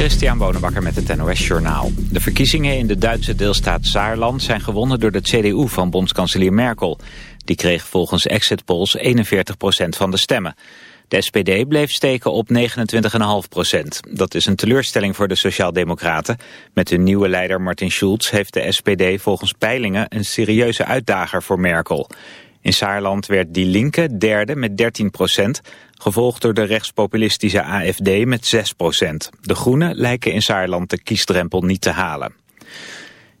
Christian Bonenbakker met het NOS Journaal. De verkiezingen in de Duitse deelstaat Saarland zijn gewonnen door de CDU van bondskanselier Merkel. Die kreeg volgens exit polls 41% van de stemmen. De SPD bleef steken op 29,5%. Dat is een teleurstelling voor de Sociaaldemocraten. Met hun nieuwe leider Martin Schulz heeft de SPD volgens peilingen een serieuze uitdager voor Merkel. In Saarland werd Die Linke derde met 13% gevolgd door de rechtspopulistische AFD met 6% De Groenen lijken in Saarland de kiesdrempel niet te halen.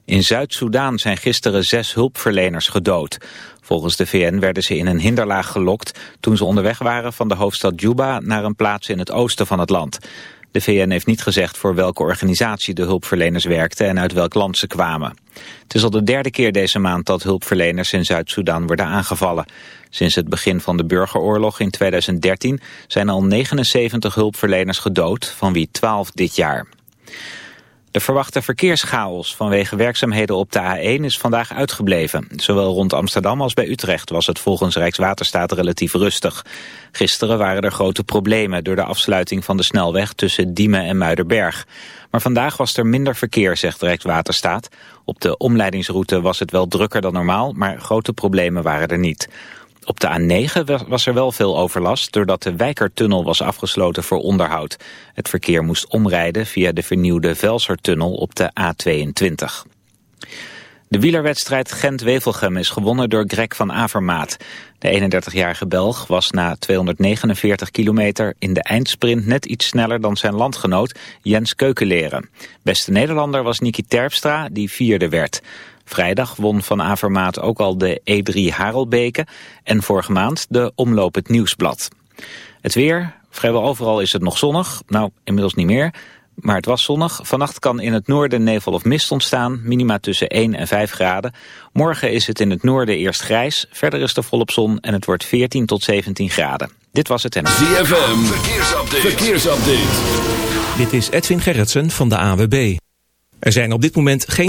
In Zuid-Soedan zijn gisteren zes hulpverleners gedood. Volgens de VN werden ze in een hinderlaag gelokt toen ze onderweg waren van de hoofdstad Juba naar een plaats in het oosten van het land. De VN heeft niet gezegd voor welke organisatie de hulpverleners werkten en uit welk land ze kwamen. Het is al de derde keer deze maand dat hulpverleners in Zuid-Soedan worden aangevallen. Sinds het begin van de burgeroorlog in 2013 zijn al 79 hulpverleners gedood, van wie 12 dit jaar. De verwachte verkeerschaos vanwege werkzaamheden op de A1 is vandaag uitgebleven. Zowel rond Amsterdam als bij Utrecht was het volgens Rijkswaterstaat relatief rustig. Gisteren waren er grote problemen door de afsluiting van de snelweg tussen Diemen en Muiderberg. Maar vandaag was er minder verkeer, zegt Rijkswaterstaat. Op de omleidingsroute was het wel drukker dan normaal, maar grote problemen waren er niet. Op de A9 was er wel veel overlast doordat de Wijkertunnel was afgesloten voor onderhoud. Het verkeer moest omrijden via de vernieuwde Velsertunnel op de A22. De wielerwedstrijd Gent-Wevelgem is gewonnen door Greg van Avermaat. De 31-jarige Belg was na 249 kilometer in de eindsprint net iets sneller dan zijn landgenoot Jens Keukenleren. Beste Nederlander was Niki Terpstra, die vierde werd. Vrijdag won Van Avermaat ook al de E3 Harelbeke en vorige maand de Omloop het Nieuwsblad. Het weer, vrijwel overal is het nog zonnig, nou inmiddels niet meer, maar het was zonnig. Vannacht kan in het noorden nevel of mist ontstaan, minima tussen 1 en 5 graden. Morgen is het in het noorden eerst grijs, verder is er volop zon en het wordt 14 tot 17 graden. Dit was het en... ZFM, verkeersupdate. verkeersupdate. Dit is Edwin Gerritsen van de AWB. Er zijn op dit moment geen...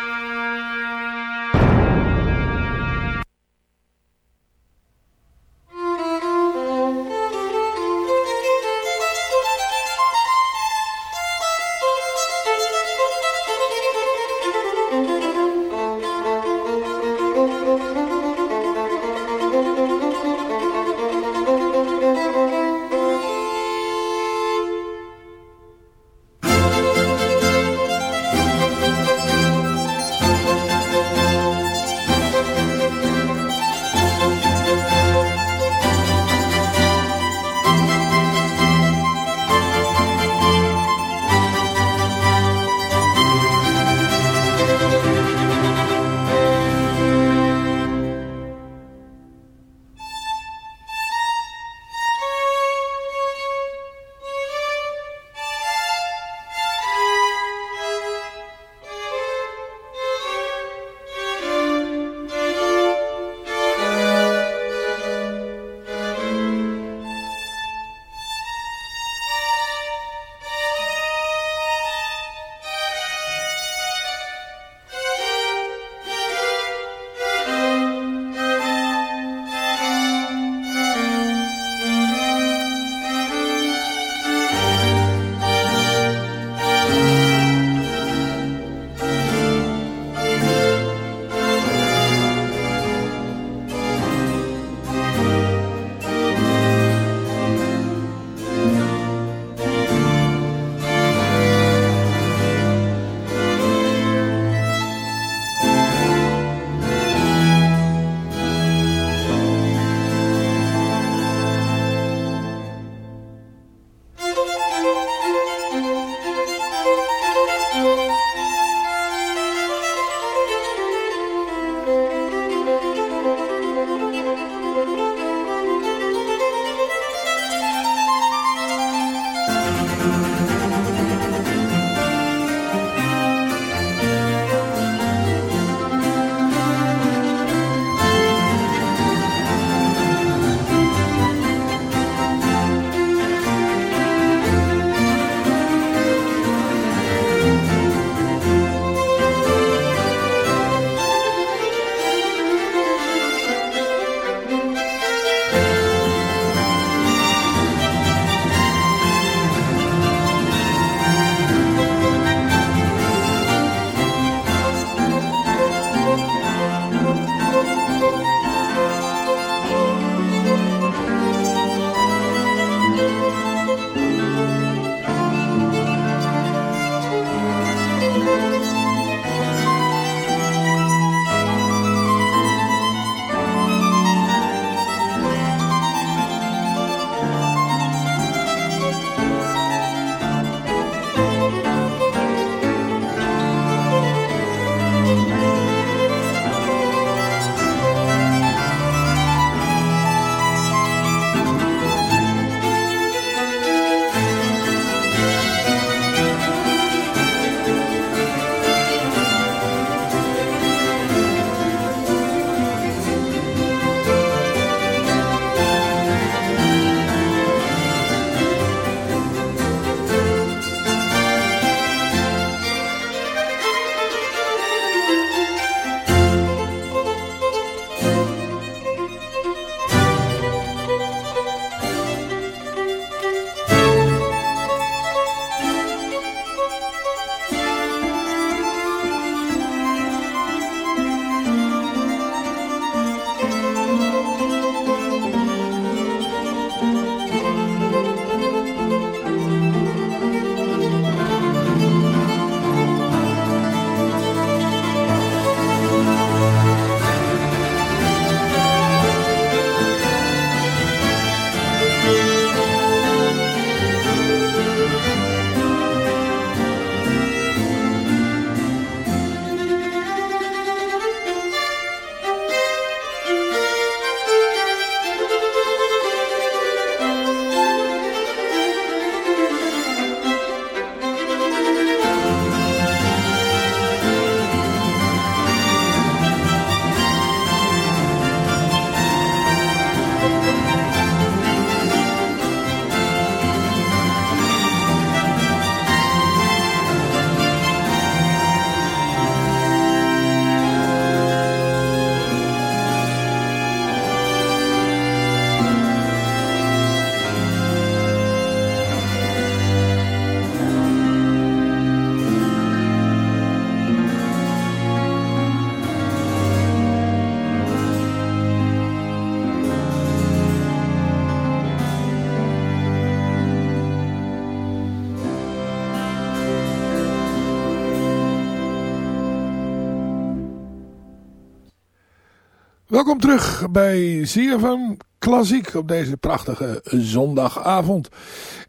Welkom terug bij ZFM Klassiek op deze prachtige zondagavond.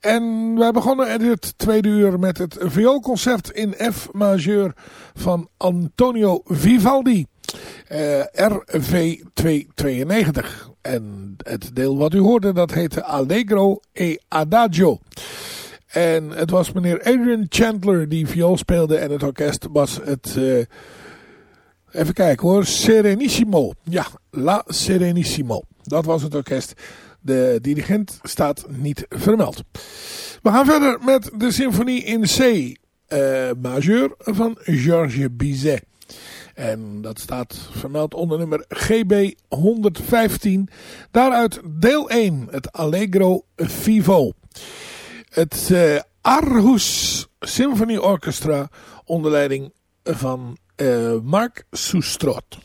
En wij begonnen het tweede uur met het vioolconcert in F majeur van Antonio Vivaldi. Uh, RV 292. En het deel wat u hoorde dat heette Allegro e Adagio. En het was meneer Adrian Chandler die viool speelde en het orkest was het... Uh, Even kijken hoor. Serenissimo. Ja, La Serenissimo. Dat was het orkest. De dirigent staat niet vermeld. We gaan verder met de symfonie in C uh, majeur van Georges Bizet. En dat staat vermeld onder nummer GB 115. Daaruit deel 1, het Allegro Vivo. Het uh, Aarhus Symphony Orchestra onder leiding van Mark Soestrot.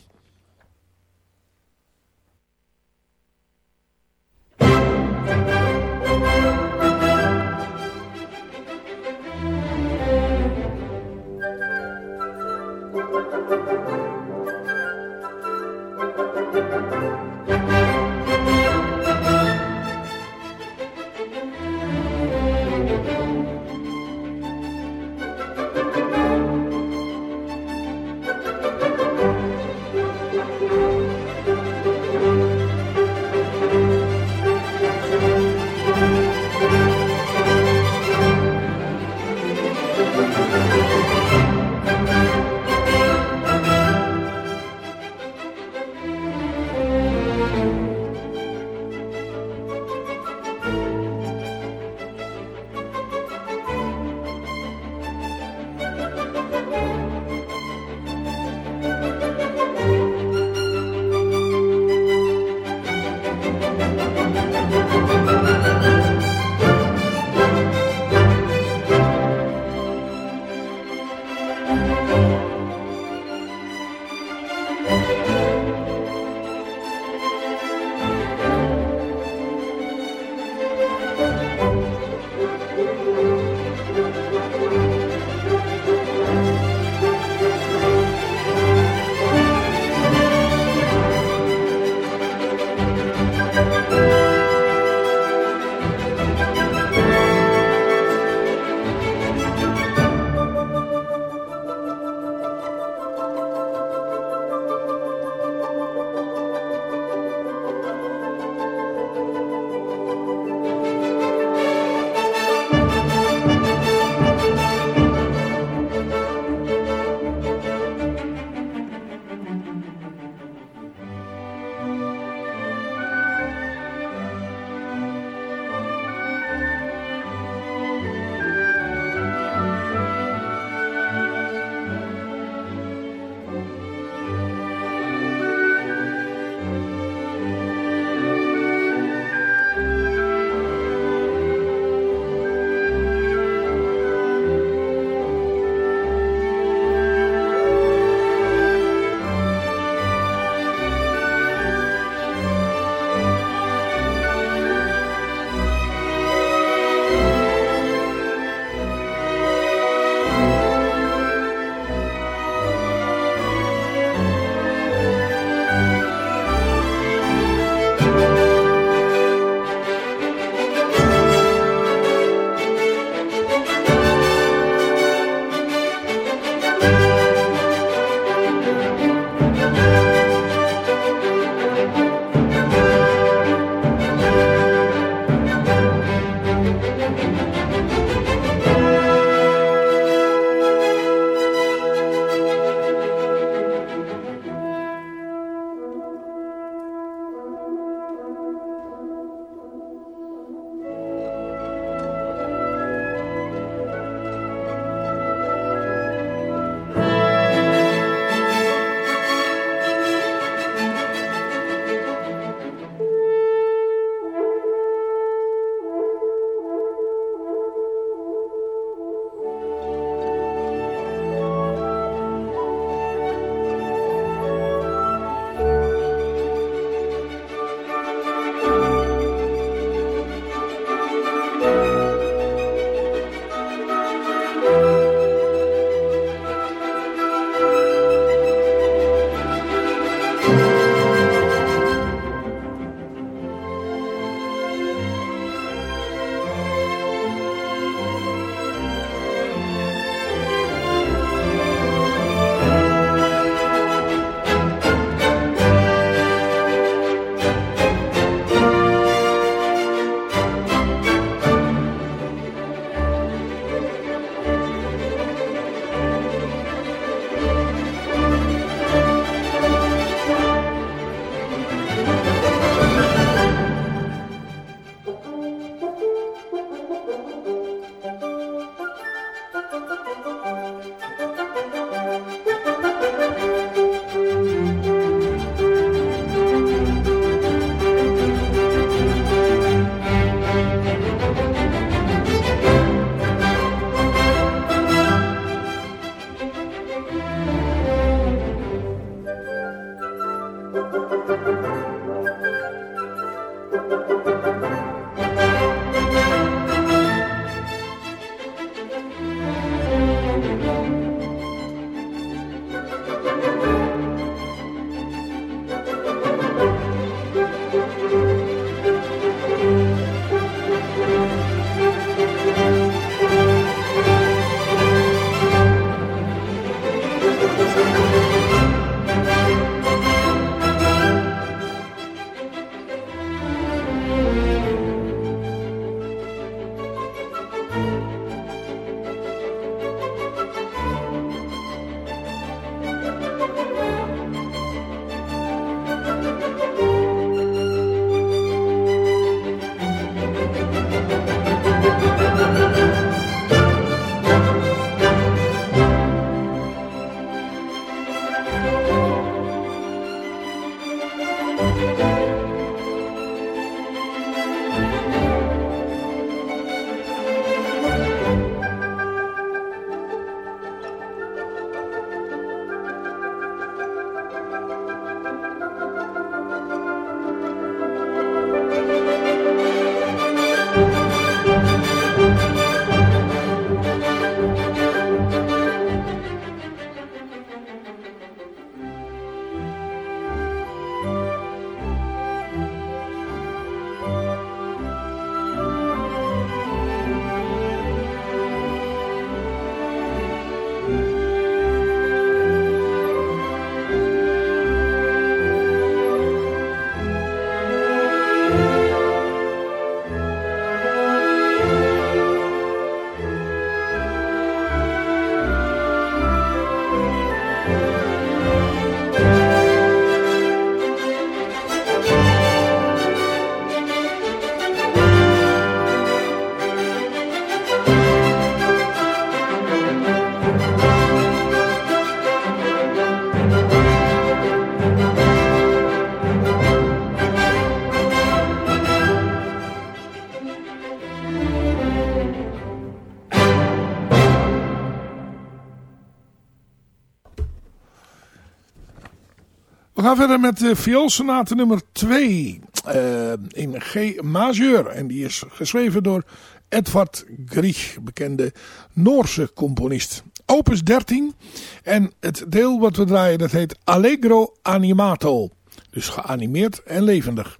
We gaan verder met de vioolsonate nummer 2 uh, in G majeur. En die is geschreven door Edvard Grieg, bekende Noorse componist. Opus 13 en het deel wat we draaien dat heet Allegro Animato. Dus geanimeerd en levendig.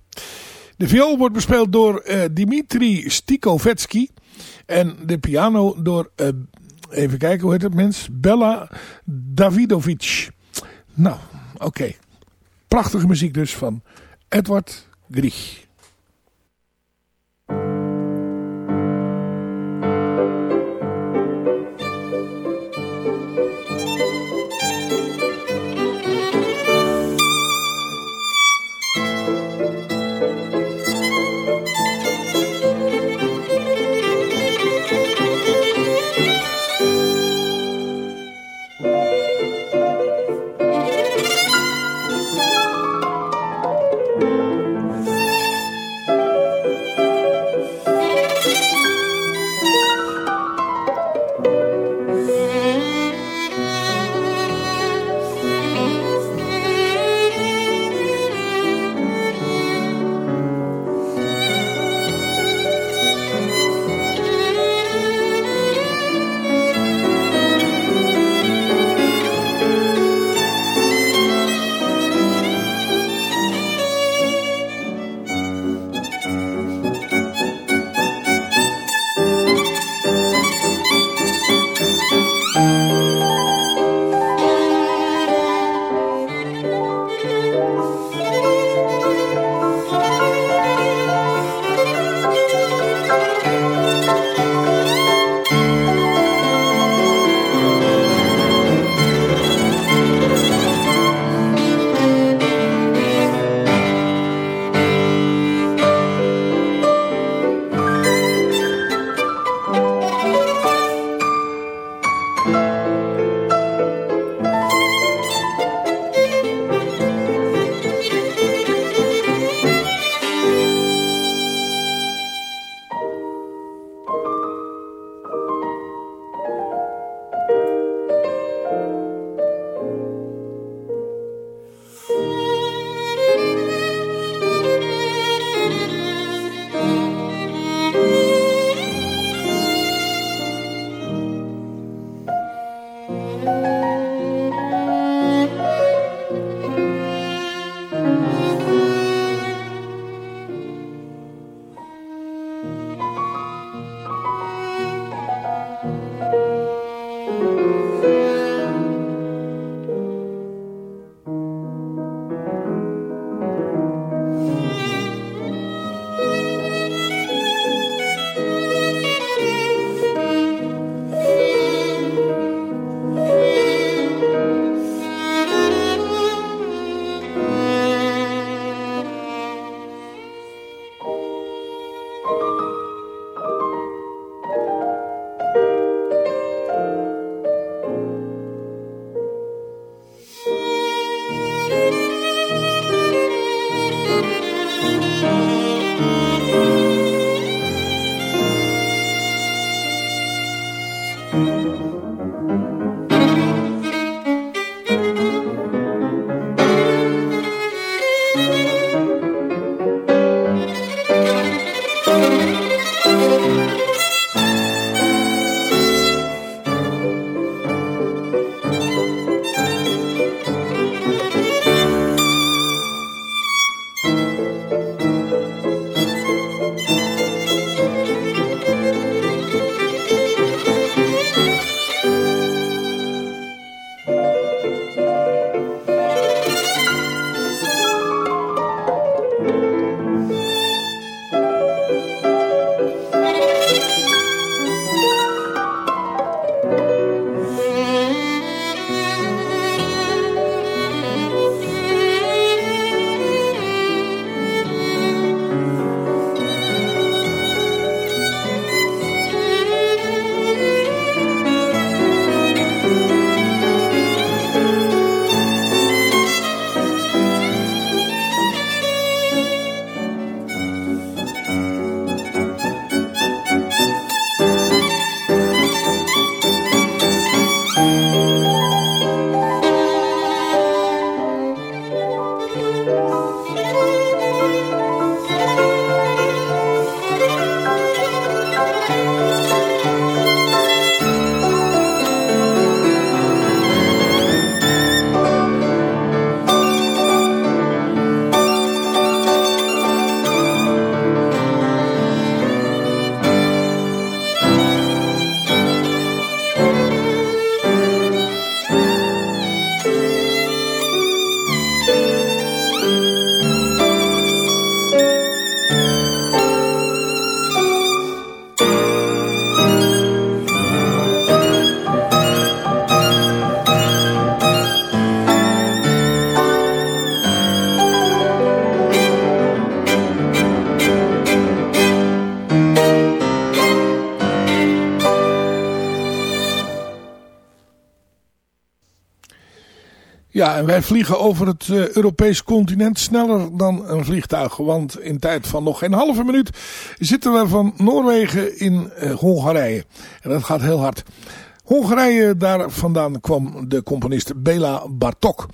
De viool wordt bespeeld door uh, Dimitri Stikovetsky en de piano door, uh, even kijken hoe heet het mens, Bella Davidovic. Nou, oké. Prachtige muziek dus van Edward Grieg. Ja, en wij vliegen over het uh, Europees continent sneller dan een vliegtuig. Want in tijd van nog geen halve minuut zitten we van Noorwegen in uh, Hongarije. En dat gaat heel hard. Hongarije, daar vandaan kwam de componist Bela Bartok.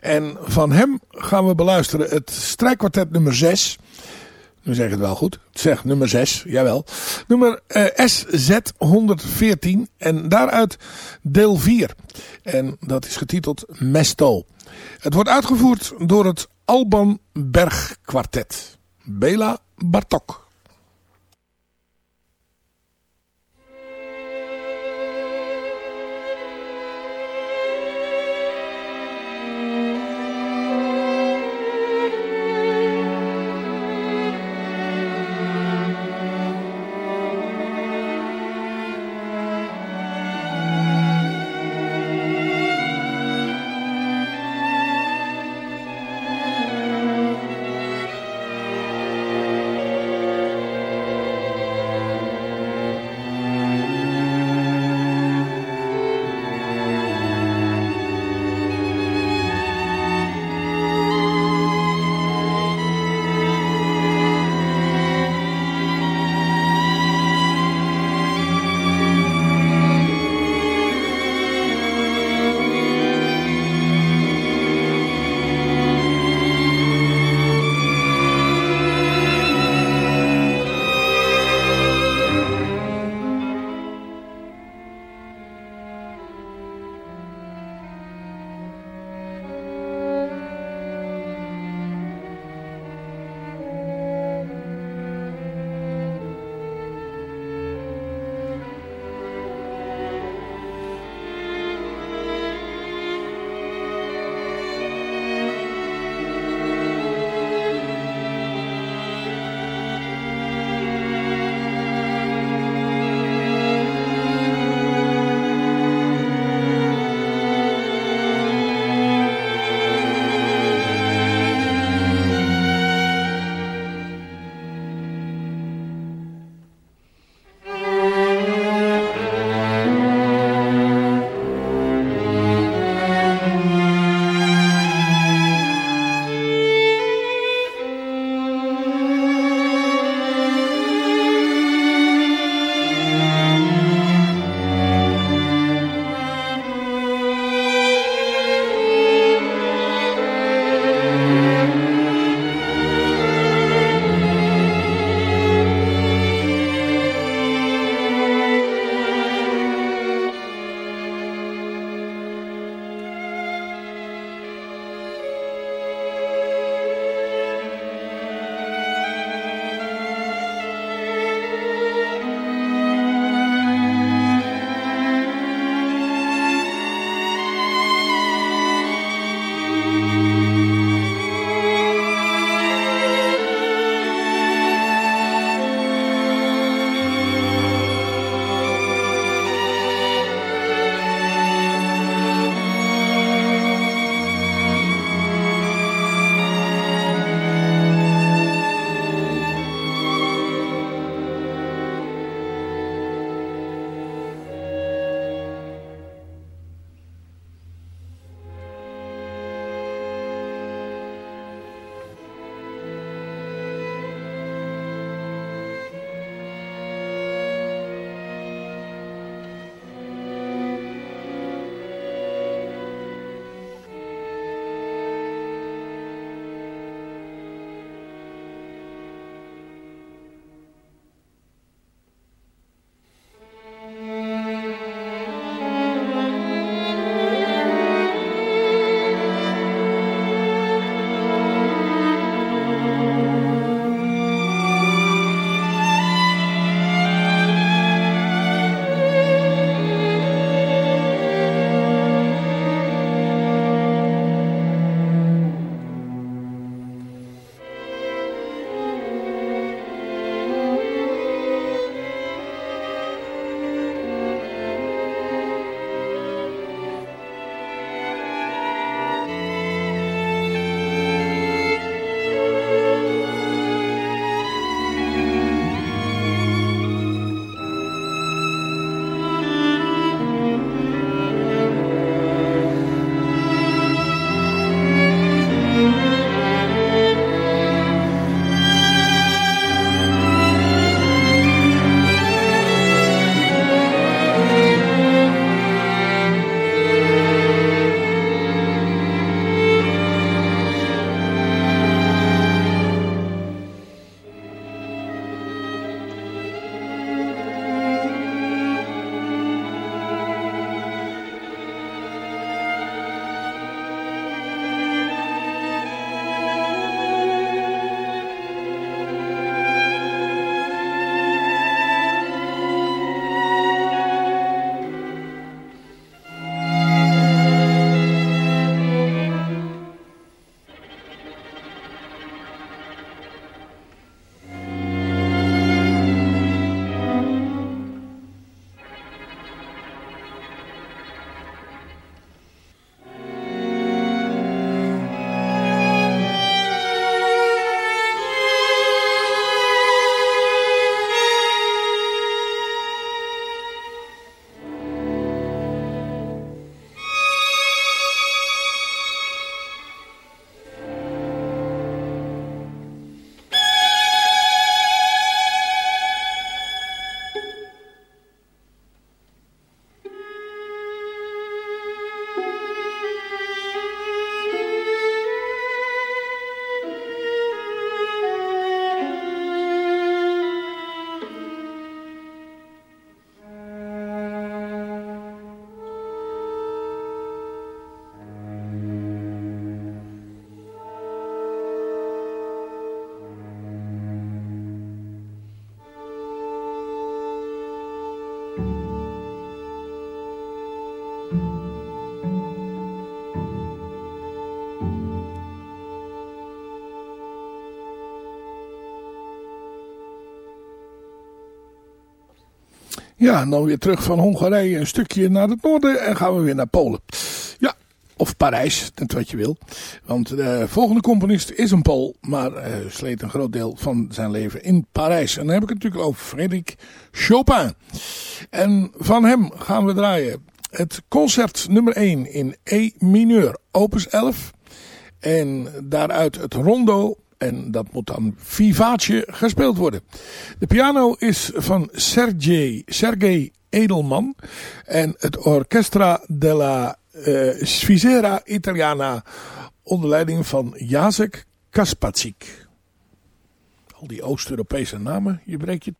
En van hem gaan we beluisteren het strijkkwartet nummer 6. Nu zeg ik het wel goed. Zegt nummer 6, jawel. Nummer uh, SZ114 en daaruit deel 4. En dat is getiteld Mesto. Het wordt uitgevoerd door het Alban Berg Kwartet. Bela Bartok. Ja, en dan weer terug van Hongarije een stukje naar het noorden en gaan we weer naar Polen. Ja, of Parijs, net wat je wil. Want de volgende componist is een Pool, maar uh, sleet een groot deel van zijn leven in Parijs. En dan heb ik het natuurlijk over Frédéric Chopin. En van hem gaan we draaien het concert nummer 1 in E mineur, opus 11. En daaruit het rondo en dat moet dan vivace gespeeld worden. De piano is van Sergej, Sergej Edelman. En het Orchestra della uh, Sfisera Italiana onder leiding van Jacek Kaspacik. Al die Oost-Europese namen, je breekt je...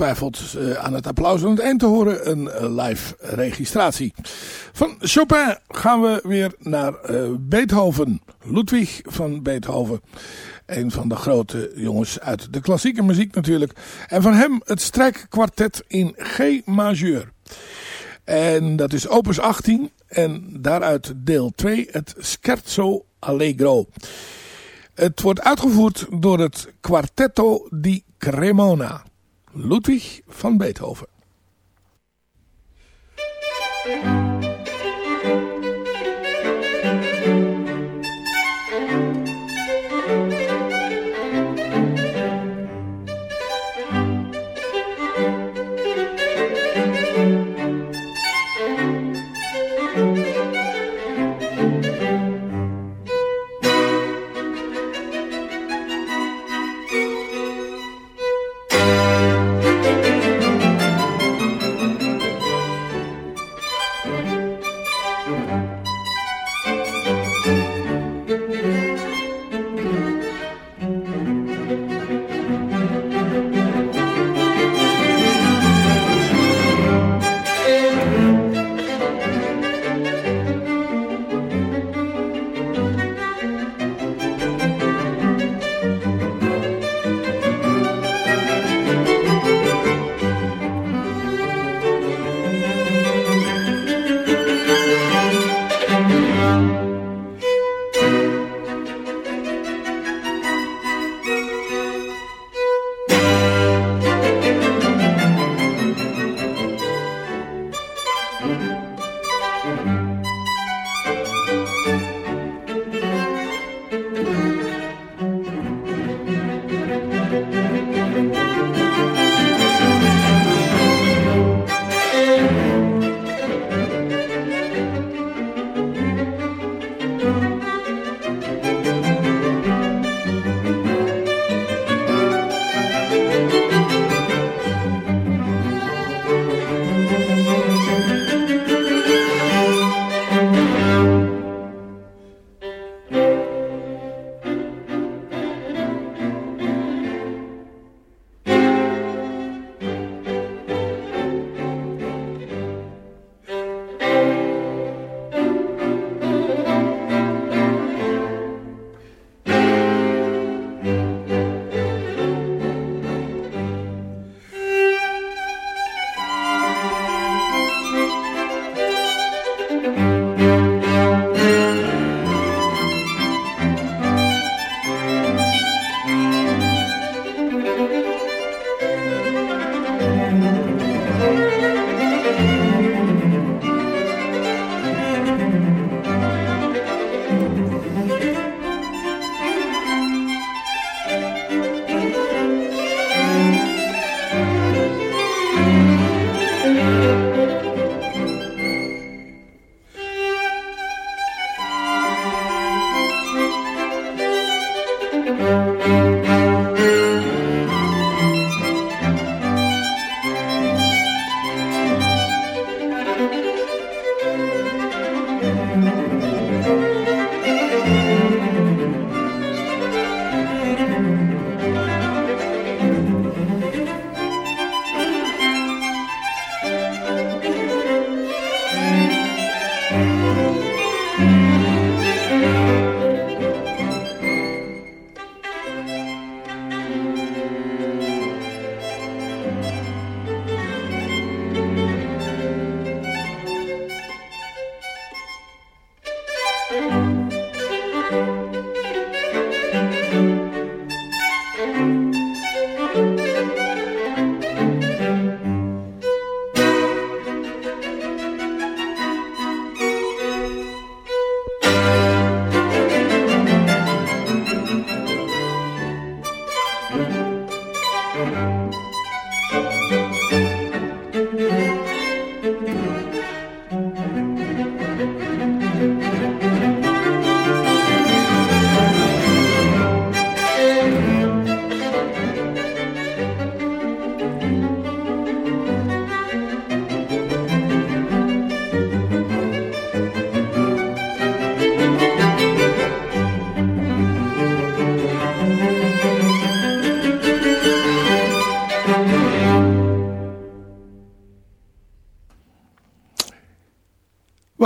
ongetwijfeld uh, aan het applaus aan het eind te horen een uh, live registratie. Van Chopin gaan we weer naar uh, Beethoven. Ludwig van Beethoven. Een van de grote jongens uit de klassieke muziek natuurlijk. En van hem het strijkkwartet in G majeur. En dat is opus 18 en daaruit deel 2 het Scherzo Allegro. Het wordt uitgevoerd door het Quartetto di Cremona. Ludwig van Beethoven.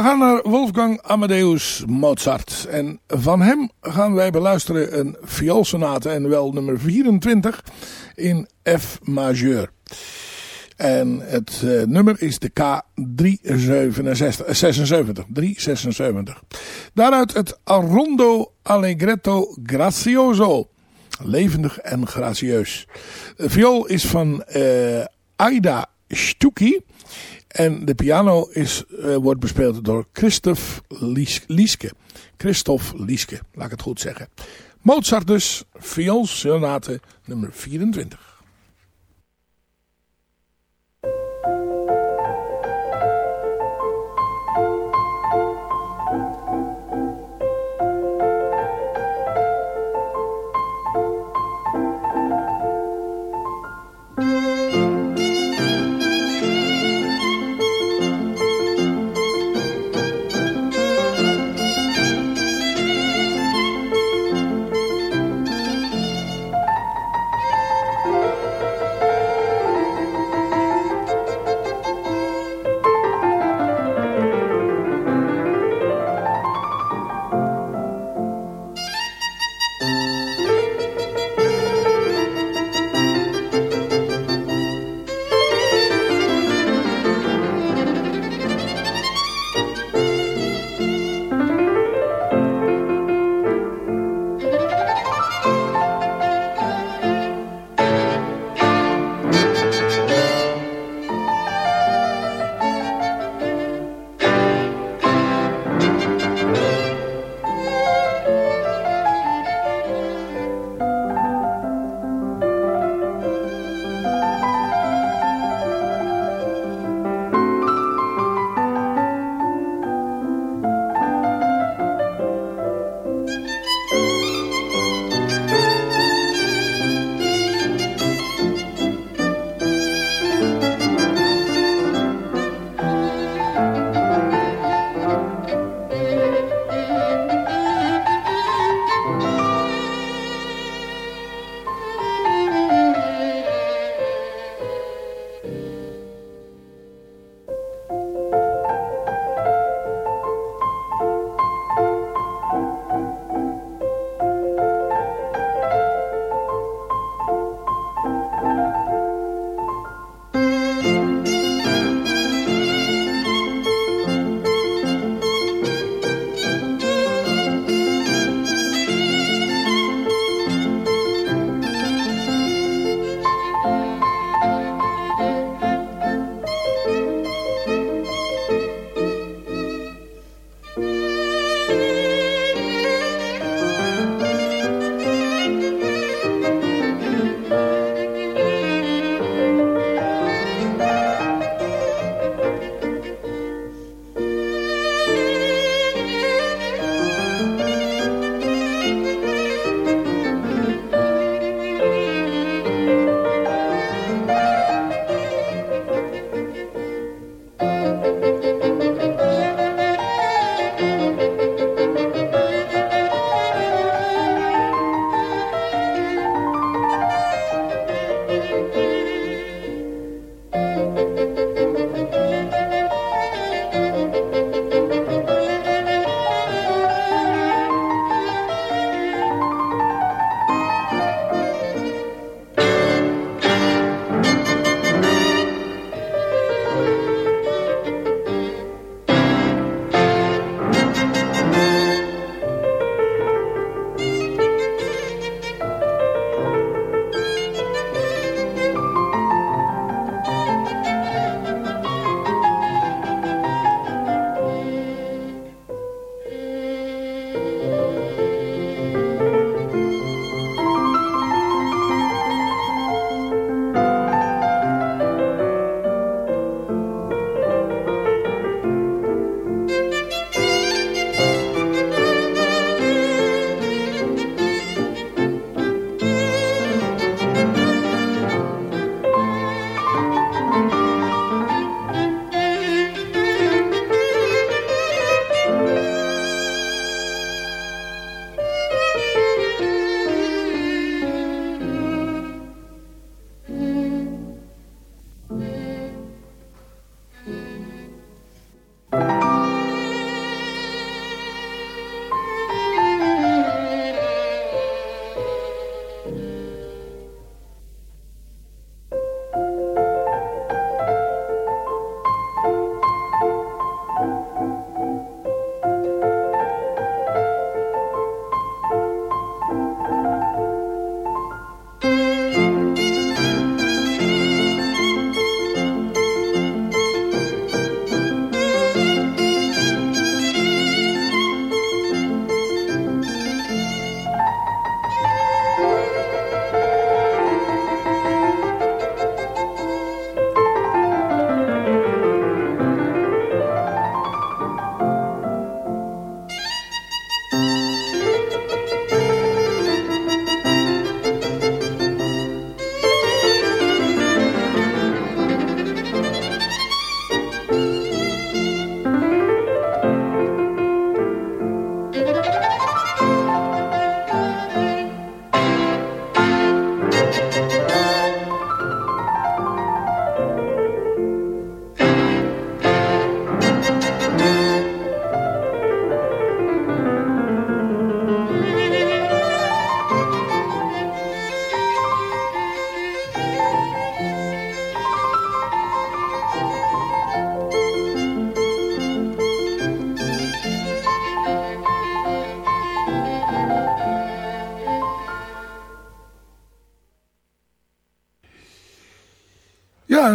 We gaan naar Wolfgang Amadeus Mozart. En van hem gaan wij beluisteren een vioolsonate en wel nummer 24 in F majeur. En het uh, nummer is de K376, 376. Daaruit het Arrondo Allegretto Grazioso. Levendig en gracieus. De viool is van uh, Aida Stucki. En de piano is, uh, wordt bespeeld door Christoph Lieske. Christoph Lieske, laat ik het goed zeggen. Mozart dus, vioolsonate nummer 24.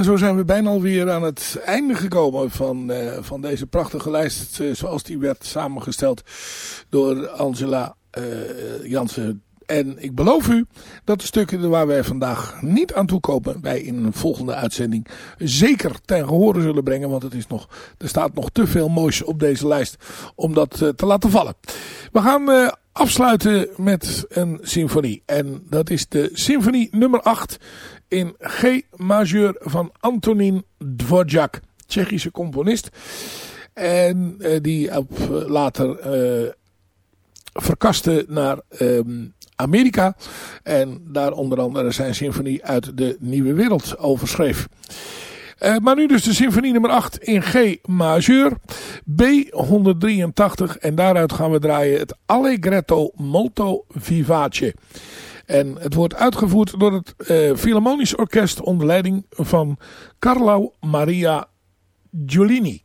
Zo zijn we bijna alweer aan het einde gekomen van, uh, van deze prachtige lijst. Uh, zoals die werd samengesteld door Angela uh, Jansen. En ik beloof u dat de stukken waar wij vandaag niet aan toe komen, wij in een volgende uitzending zeker ten gehore zullen brengen. Want het is nog, er staat nog te veel moois op deze lijst om dat te laten vallen. We gaan afsluiten met een symfonie. En dat is de symfonie nummer 8 in G majeur van Antonin Dvorak, Tsjechische componist. En uh, die op, uh, later uh, verkaste naar um, Amerika. En daar onder andere zijn symfonie uit de Nieuwe Wereld overschreef. Uh, maar nu dus de symfonie nummer 8 in G majeur, B183 en daaruit gaan we draaien het Allegretto molto vivace. En het wordt uitgevoerd door het uh, Philharmonisch Orkest onder leiding van Carlo Maria Giulini.